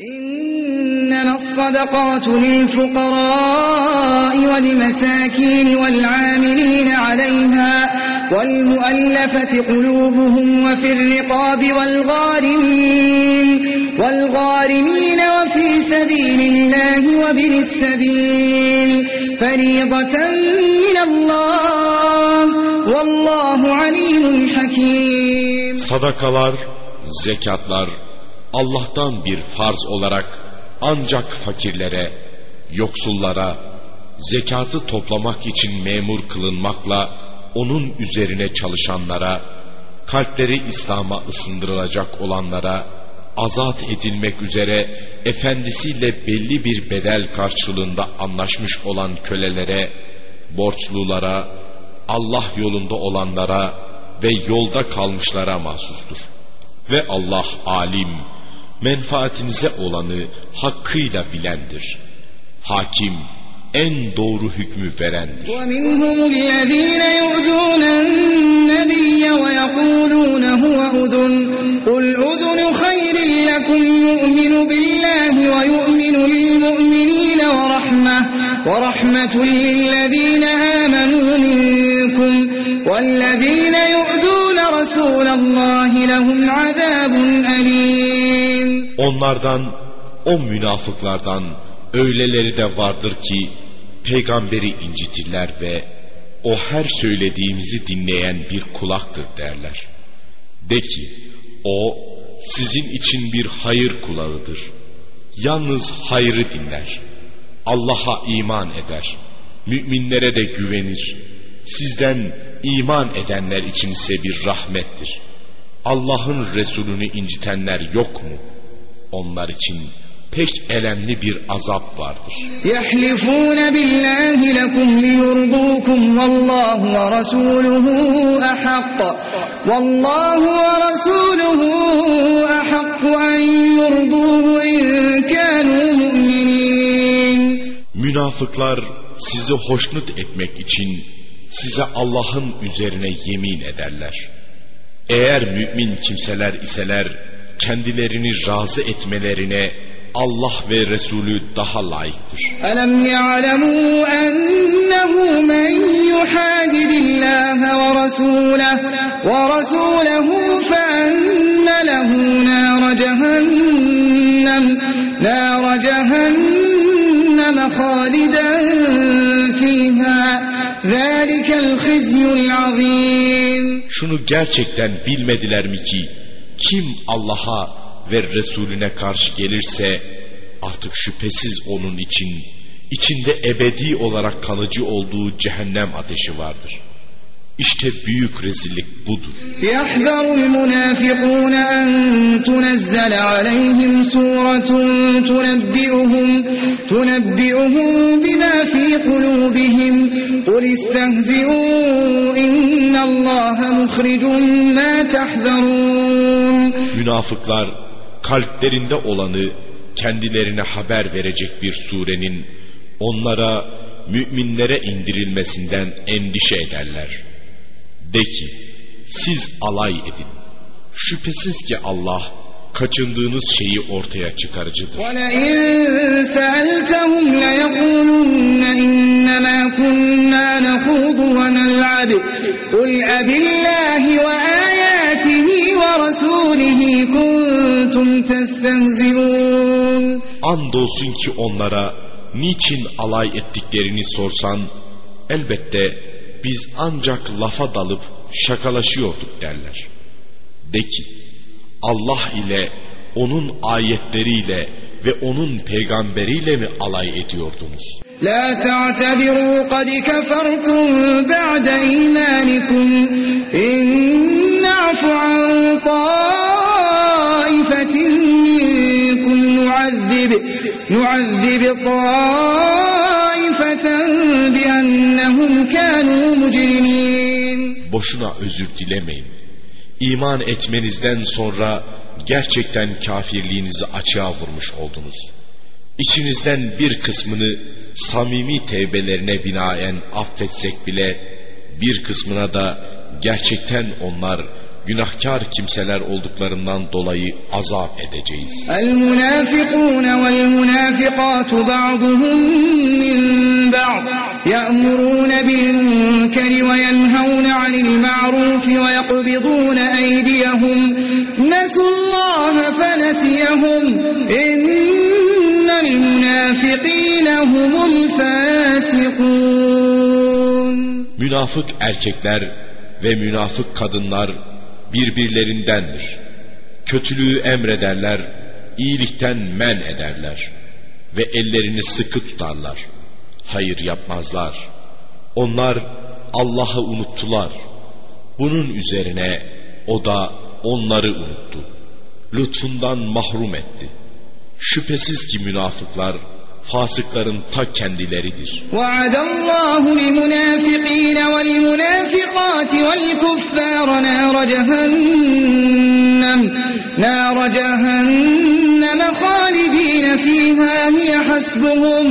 إنما الصدقات للفقراء والمساكين والعاملين عليها والمؤلفة قلوبهم وفي الرقاب والغارمين والغارمين وفي سبيل الله وابن السبيل فريضة من الله والله عليم حكيم. Sadakalar, zekatlar Allah'tan bir farz olarak ancak fakirlere, yoksullara, zekatı toplamak için memur kılınmakla onun üzerine çalışanlara, kalpleri İslam'a ısındırılacak olanlara, azat edilmek üzere efendisiyle belli bir bedel karşılığında anlaşmış olan kölelere, borçlulara, Allah yolunda olanlara ve yolda kalmışlara mahsustur. Ve Allah alim, menfaatinize olanı hakkıyla bilendir. Hakim, en doğru hükmü verendir. ومنهم الذين يؤذون النبي ويقولون هو أذن قل أذن خير لكم يؤمن بالله ويؤمن للمؤمنين ورحمة ورحمة للذين آمنوا منكم والذين يؤذون رسول الله لهم عذاب أليم Onlardan, o münafıklardan öyleleri de vardır ki peygamberi incitirler ve o her söylediğimizi dinleyen bir kulaktır derler. De ki o sizin için bir hayır kulağıdır. Yalnız hayrı dinler. Allah'a iman eder. Müminlere de güvenir. Sizden iman edenler için ise bir rahmettir. Allah'ın Resulünü incitenler yok mu? Onlar için pek elemli bir azap vardır. يحلفون بالله لكم ليرضوكم والله ورسوله أحق والله ورسوله أحق أن يرضوه إن كانوا مؤمنين Münafıklar sizi hoşnut etmek için size Allah'ın üzerine yemin ederler. Eğer mümin kimseler iseler kendilerini razı etmelerine Allah ve Resulü daha layıktır. Alam ya'lemu ennehu men yuhadidillaha ve rasulahu ve rasulahu fe enne lehu nâra cehennem nâra cehennem جهنم خالدا فيها ذلك الخزي العظيم Şunu gerçekten bilmediler mi ki kim Allah'a ve Resulüne karşı gelirse artık şüphesiz onun için içinde ebedi olarak kalıcı olduğu cehennem ateşi vardır. İşte büyük rezillik budur. يحذر المنافقون أن تنزل عليهم سورة تنبئهم تنبئهم بما في قلوبهم قل استهزئوا إن الله مخرج ما تحذرون Münafıklar kalplerinde olanı kendilerine haber verecek bir surenin onlara müminlere indirilmesinden endişe ederler. De ki siz alay edin. Şüphesiz ki Allah kaçındığınız şeyi ortaya çıkarıcıdır. ولئن سألتهم ليقولن إنما كنا نخوض ونلعب قل أبالله وآياته ورسوله كنتم تستهزئون Andolsun ki onlara niçin alay ettiklerini sorsan elbette biz ancak lafa dalıp şakalaşıyorduk derler. De ki Allah ile onun ayetleriyle ve onun peygamberiyle mi alay ediyordunuz? La ta'tadiru kad kefertum ba'de imanikum in na'fu an taifetin minkum nuazzib nuazzib taifetin boşuna özür dilemeyin. İman etmenizden sonra gerçekten kafirliğinizi açığa vurmuş oldunuz. İçinizden bir kısmını samimi tevbelerine binaen affetsek bile bir kısmına da gerçekten onlar günahkar kimseler olduklarından dolayı azap edeceğiz. El munafikun vel munafikatu ba'duhum min بعض يأمرون بالمنكر وينهون عن المعروف ويقبضون أيديهم نسوا الله فنسيهم إن المنافقين هم الفاسقون Münafık erkekler ve münafık kadınlar birbirlerindendir. Kötülüğü emrederler, iyilikten men ederler ve ellerini sıkı tutarlar. Hayır yapmazlar. Onlar Allah'ı unuttular. Bunun üzerine o da onları unuttu. Lütfundan mahrum etti. Şüphesiz ki münafıklar fasıkların ta kendileridir. وعد الله المنافقين والمنافقات والكفار نار جهنم نار جهنم خالدين فيها هي حسبهم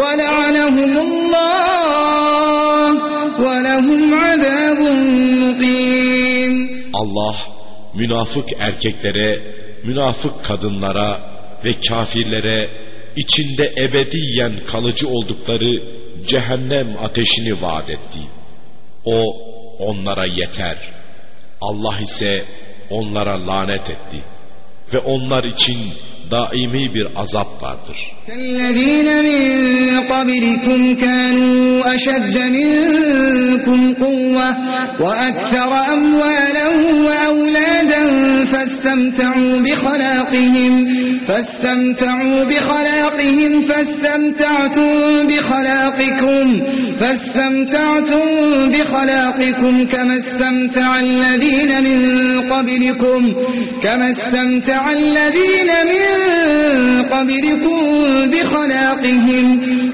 ولعنهم الله ولهم عذاب مقيم Allah münafık erkeklere, münafık kadınlara ve kafirlere içinde ebediyen kalıcı oldukları cehennem ateşini vaat etti. O onlara yeter. Allah ise onlara lanet etti. Ve onlar için daimi bir azap vardır. كالذين من قبلكم كانوا أشد منكم قوة وأكثر أموالا وأولادا فاستمتعوا بخلاقهم فاستمتعوا بخلاقهم فاستمتعتم بخلاقكم فاستمتعتم بخلاقكم كما استمتع الذين من قبلكم كما استمتع الذين من قبلكم بخلاقهم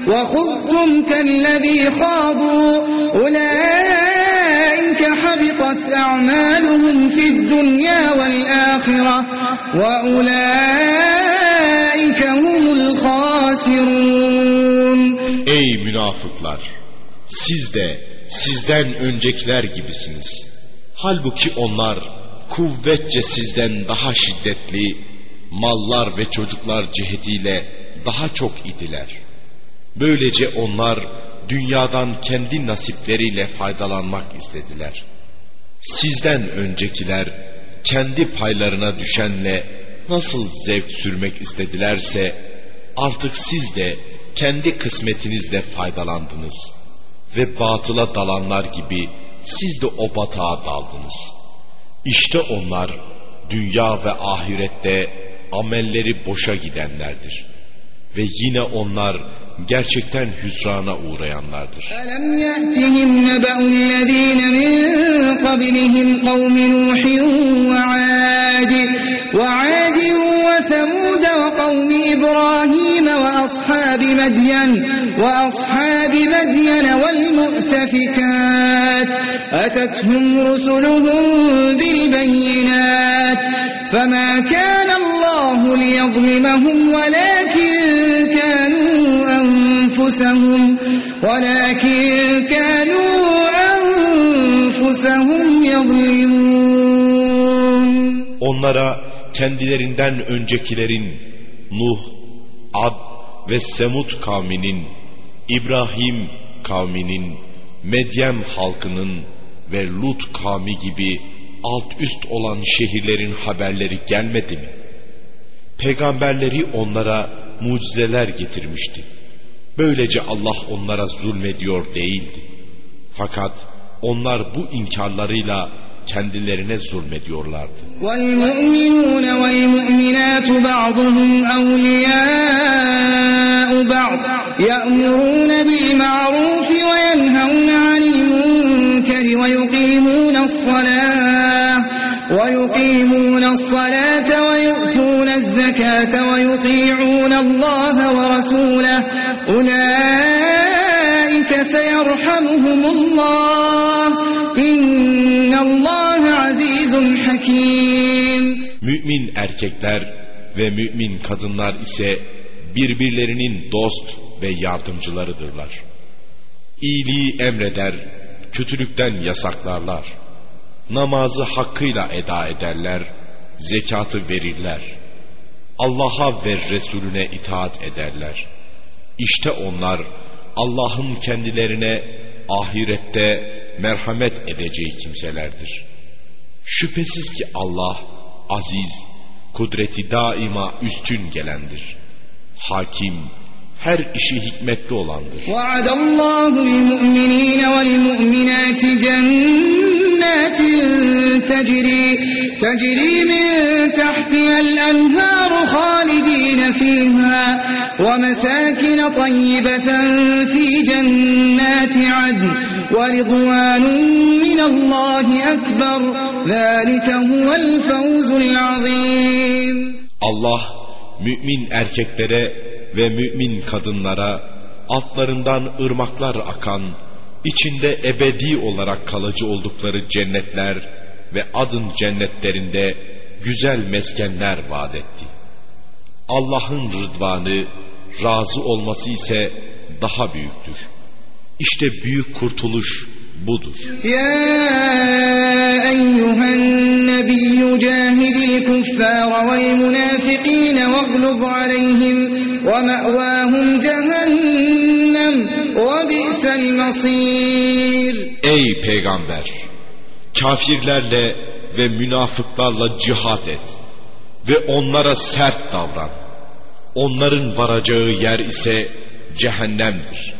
وخذتم كالذي خاضوا أولئك حبطت أعمالهم في الدنيا والآخرة وأولئك هم الخاسرون Ey münafıklar! Siz de sizden öncekiler gibisiniz. Halbuki onlar kuvvetçe sizden daha şiddetli, mallar ve çocuklar cihetiyle daha çok idiler. Böylece onlar dünyadan kendi nasipleriyle faydalanmak istediler. Sizden öncekiler kendi paylarına düşenle nasıl zevk sürmek istedilerse artık siz de kendi kısmetinizle faydalandınız ve batıla dalanlar gibi siz de o batağa daldınız. İşte onlar dünya ve ahirette amelleri boşa gidenlerdir. Ve yine onlar gerçekten hüsrana uğrayanlardır. ألم يأتهم نبأ الذين من قبلهم قوم نوح وعاد وعاد وثمود وقوم إبراهيم وأصحاب مدين وأصحاب مدين والمؤتفكات أتتهم رسلهم بالبينات فما كان الله ليظلمهم ولكن كانوا أنفسهم ولكن كانوا أنفسهم يظلمون Onlara kendilerinden öncekilerin Nuh, Ad ve Semud kavminin, İbrahim kavminin, Medyem halkının ve Lut kavmi gibi alt üst olan şehirlerin haberleri gelmedi mi? Peygamberleri onlara mucizeler getirmişti. Böylece Allah onlara zulmediyor değildi. Fakat onlar bu inkarlarıyla kendilerine zulmediyorlardı. والمؤمنون والمؤمنات بعضهم أولياء بعض يأمرون بالمعروف وينهون عن المنكر ويقيمون الصلاة ويقيمون الصلاة ويؤتون الزكاة ويطيعون الله ورسوله أولئك سيرحمهم الله إن الله عزيز حكيم Mümin erkekler ve mümin kadınlar ise birbirlerinin dost ve yardımcılarıdırlar. İyiliği emreder, kötülükten yasaklarlar. namazı hakkıyla eda ederler, zekatı verirler. Allah'a ve Resulüne itaat ederler. İşte onlar Allah'ın kendilerine ahirette merhamet edeceği kimselerdir. Şüphesiz ki Allah aziz, kudreti daima üstün gelendir. Hakim, her işi hikmetli olandır. وعد الله المؤمنين والمؤمنات جنات تجري تجري من تحتها الأنهار خالدين فيها ومساكن طيبة في جنات عدن ورضوان من الله أكبر ذلك هو الفوز العظيم Allah mümin erkeklere ve mümin kadınlara altlarından ırmaklar akan, içinde ebedi olarak kalıcı oldukları cennetler ve adın cennetlerinde güzel meskenler vaat etti. Allah'ın rıdvanı, razı olması ise daha büyüktür. İşte büyük kurtuluş budur. Ya eyyühen nebiyyü cahidil kuffara vel münafikine veglub aleyhim ve me'vâhum cehennem ve bi'sel masir. Ey peygamber! Kafirlerle ve münafıklarla cihat et ve onlara sert davran. Onların varacağı yer ise cehennemdir.''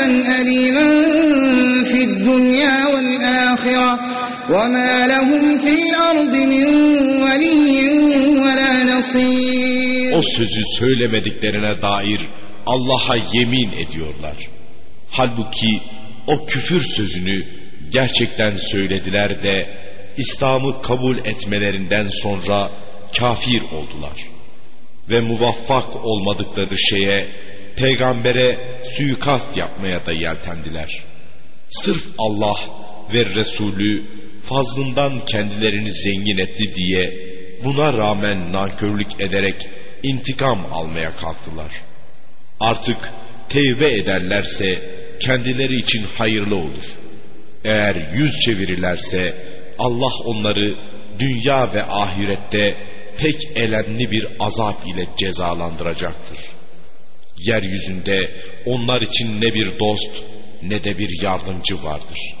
عذابا أليما في الدنيا والآخرة وما لهم في الأرض من ولي ولا نصير O sözü söylemediklerine dair Allah'a yemin ediyorlar. Halbuki o küfür sözünü gerçekten söylediler de İslam'ı kabul etmelerinden sonra kafir oldular. Ve muvaffak olmadıkları şeye peygambere suikast yapmaya da yeltendiler. Sırf Allah ve Resulü fazlından kendilerini zengin etti diye buna rağmen nankörlük ederek intikam almaya kalktılar. Artık tevbe ederlerse kendileri için hayırlı olur. Eğer yüz çevirirlerse Allah onları dünya ve ahirette pek elemli bir azap ile cezalandıracaktır. Yeryüzünde onlar için ne bir dost ne de bir yardımcı vardır.''